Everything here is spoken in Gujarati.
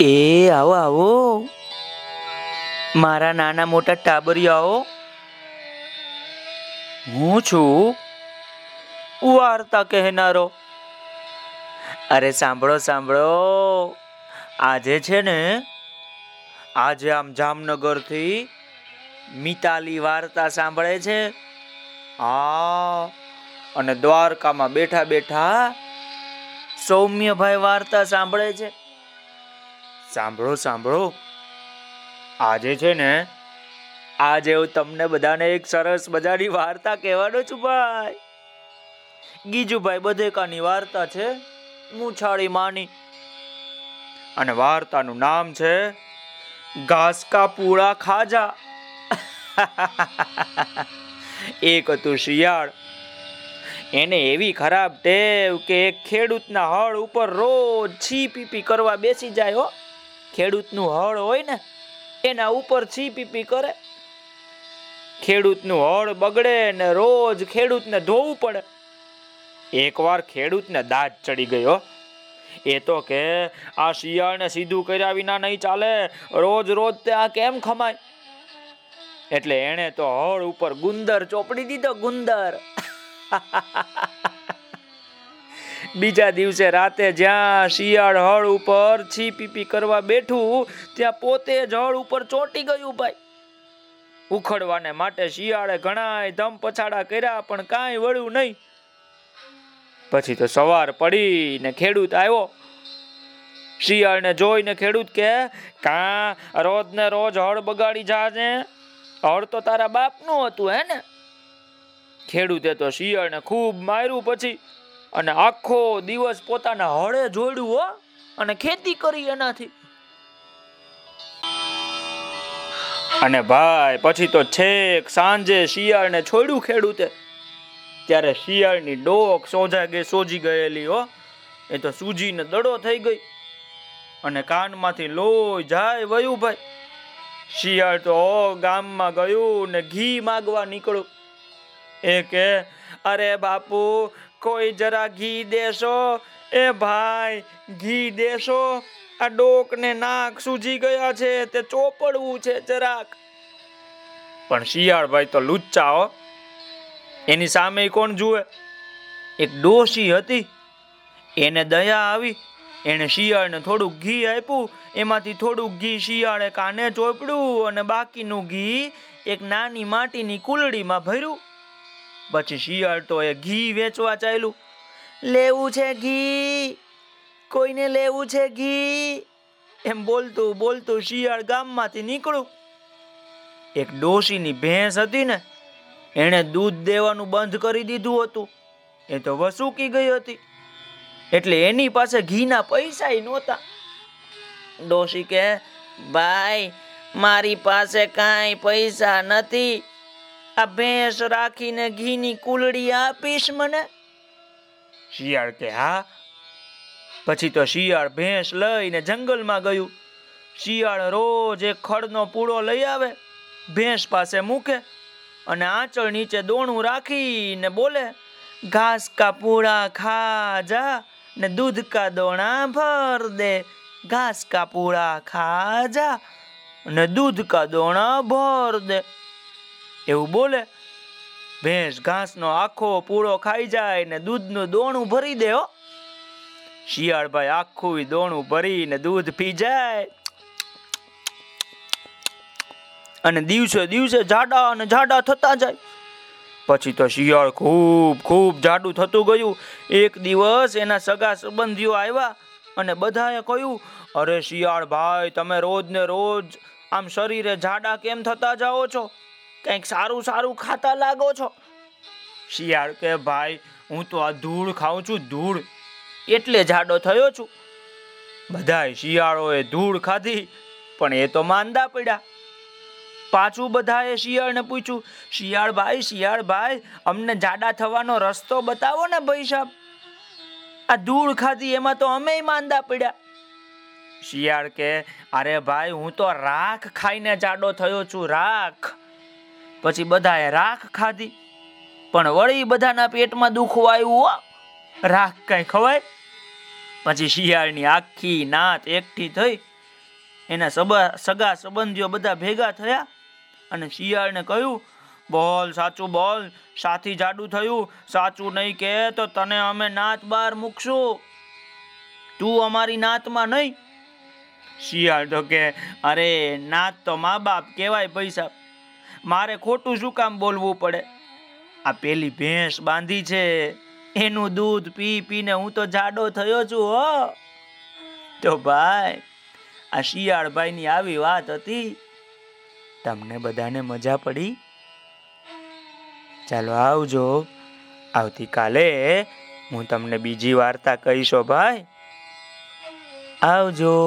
એ, આવો આવો. મારા નાના મોટા ટાબરિયાઓ, હું છું. વાર્તા કહેનારો. અરે સાંભળો સાંભળો. આજે છે ને, આજે આમ જામનગરથી મિતાલી વાર્તા સાંભળે છે. હા, અને દ્વારકામાં બેઠા બેઠા સૌમ્યભાઈ વાર્તા સાંભળે છે. સાંભળો સાંભળો. આજે છે ને, આજે હું તમને બધાને એક સરસ મજાની વાર્તા કહેવાનો છું ભાઈ. ગીજુભાઈ બધેકાની વાર્તા છે, મૂછાળી માની. અને વાર્તાનું નામ છે ઘાસકા પૂળા ખાજા. એક હતું શિયાળ. એને એવી ખરાબ ટેવ કે ખેડૂતના હળ ઉપર રોજ છી પીપી કરવા બેસી જાય હો. ખેડૂતનું હળ હોય ને, એના ઉપર છી પીપી કરે. ખેડૂતનું હળ બગડે ને રોજ ખેડૂતને ધોવું પડે. એકવાર ખેડૂતને દાંત ચડી ગયો. એ તો કે, આ શિયાળને સીધું કર્યા વિના નહીં ચાલે, રોજ રોજ તે આ કેમ ખમાય? એટલે એણે તો હળ ઉપર ગુંદર ચોપડી દીધો, ગુંદર. બીજા દિવસે રાતે જ્યાં શિયાળ હળ ઉપર છી પીપી કરવા બેઠું, ત્યાં પોતે જ હળ ઉપર ચોંટી ગયું ભાઈ. ઉખડવાને માટે શિયાળે ઘણાય ધમ પછાડા કર્યા, પણ કાંઈ વળ્યું નહીં. પછી તો સવાર પડી ને ખેડૂત આવ્યો. શિયાળને જોઈને ખેડૂત કે, કા રોજ ને રોજ હળ બગાડી જાજે? હળ તો તારા બાપનું હતું, હે ને? ખેડૂતે તો શિયાળને ખૂબ માર્યું પછી અને આખો દિવસ પોતાના હળે જોડ્યું હો, અને ખેતી કરી એનાથી. અને ભાઈ, પછી તો છેક સાંજે શિયાળને છોડ્યું ખેડૂતે. ત્યારે શિયાળની ડોક સોજા ગઈ સોજી ગયેલી હો, એ તો સૂજીને દડો થઈ ગઈ. અને કાનમાંથી લોહી જાય વયું ભાઈ. શિયાળ તો ગામમાં ગયું ને ઘી માગવા નીકળ્યું. એ કે, અરે બાપુ કોઈ જરા ઘી દેશો? એ ભાઈ, ઘી દેશો? આ ડોક ને નાક સૂજી ગયા છે, તે ચોપડવું છે જરાક. પણ શિયાળભાઈ તો લુચ્ચા હો. એની સામે કોણ જુએ? એક ડોશી હતી. એને દયા આવી. એને શિયાળને થોડુંક ઘી આપ્યું. એમાંથી થોડુંક ઘી શિયાળે કાને ચોપડ્યું અને બાકીનું ઘી એક નાની માટીની કુલડીમાં ભર્યું. પછી શિયાળ તો એ ઘી વેચવા ચાલ્યું. લેવું છે ઘી, કોઈને લેવું છે ઘી? એમ બોલતું બોલતું શિયાળ ગામમાંથી નીકળું એક ડોશીની ભેંસ હતી ને એણે દૂધ દેવાનું બંધ કરી દીધું હતું. એ તો વસૂકી ગઈ હતી. એટલે એની પાસે ઘીના પૈસા નહોતા. ડોશી કે ભાઈ, મારી પાસે કાંઈ પૈસા નથી. આ ભેંસ રાખીને ઘીની કુલડી આપીશ મને. શિયાળ કે, હા? પછી તો શિયાળ ભેંસ લઈને જંગલમાં ગયું. શિયાળ રોજ એક ખડનો પૂળો લઈ આવે, ભેંસ પાસે મૂકે અને આંચળ નીચે દોણું રાખીને બોલે, ઘાસ કા પૂળા ખા જા ને દૂધ કા દોણા ભર દે. ઘાસ કા પૂળા ખા જા ને દૂધ કા દોણા ભર દે. એવું બોલે? ભેંસ ઘાસનો આખો પૂળો ખાઈ જાય ને દૂધનું દોણું ભરી દે હો. શિયાળભાઈ આખું દોણું ભરીને દૂધ પી જાય. અને દિવસે દિવસે જાડા અને જાડા થતા જાય. પછી તો શિયાળ ખૂબ ખૂબ જાડું થતું ગયું. એક દિવસ એના સગા સંબંધીઓ આવ્યા અને બધાએ કહ્યું, અરે શિયાળ ભાઈ તમે રોજ ને રોજ આમ શરીરે જાડા કેમ થતા જાઓ છો? કંઈક સારું સારું ખાતા લાગો છો? શિયાળ કે ભાઈ, હું તો આ ધૂળ ખાઉં છું, ધૂળ. એટલે જાડો થયો છું. બધાય શિયાળોએ ધૂળ ખાધી, પણ એ તો માંદા પડ્યા. પાછું બધાએ શિયાળને પૂછ્યું, શિયાળ ભાઈ શિયાળ ભાઈ, અમને જાડા થવાનો રસ્તો બતાવો ને ભાઈ સાહેબ આ ધૂળ ખાધી એમાં તો અમે માંદા પડ્યા. શિયાળ કે, અરે ભાઈ, હું તો રાખ ખાઈને જાડો થયો છું, રાખ. પછી બધાએ રાખ ખાધી. પણ વળી બધાના પેટમાં દુખવા આવ્યું રાખ કઈ ખવાય? પછી શિયાળની આખી નાત એકઠી થઈ. એના સબા, સગા સંબંધીઓ બધા ભેગા થયા અને શિયાળને કહ્યું, બોલ, સાચું બોલ, સાથી જાડું થયું. સાચું નહીં કે તો તને અમે નાત બહાર મૂકશું. તું અમારી નાતમાં નહીં. શિયાળ તો કે, અરે, નાત તો મા બાપ કહેવાય પૈસા. મારે ખોટું શું કામ બોલવું પડે? આ પેલી ભેંસ બાંધી છે, એનું દૂધ પી પીને હું તો જાડો થયો છું, હો. તો ભાઈ, આ શિયાળભાઈની આવી વાત હતી. તમને બધાને મજા પડી? ચાલો આવજો. આવતીકાલે હું તમને બીજી વાર્તા કહીશો, ભાઈ. આવજો.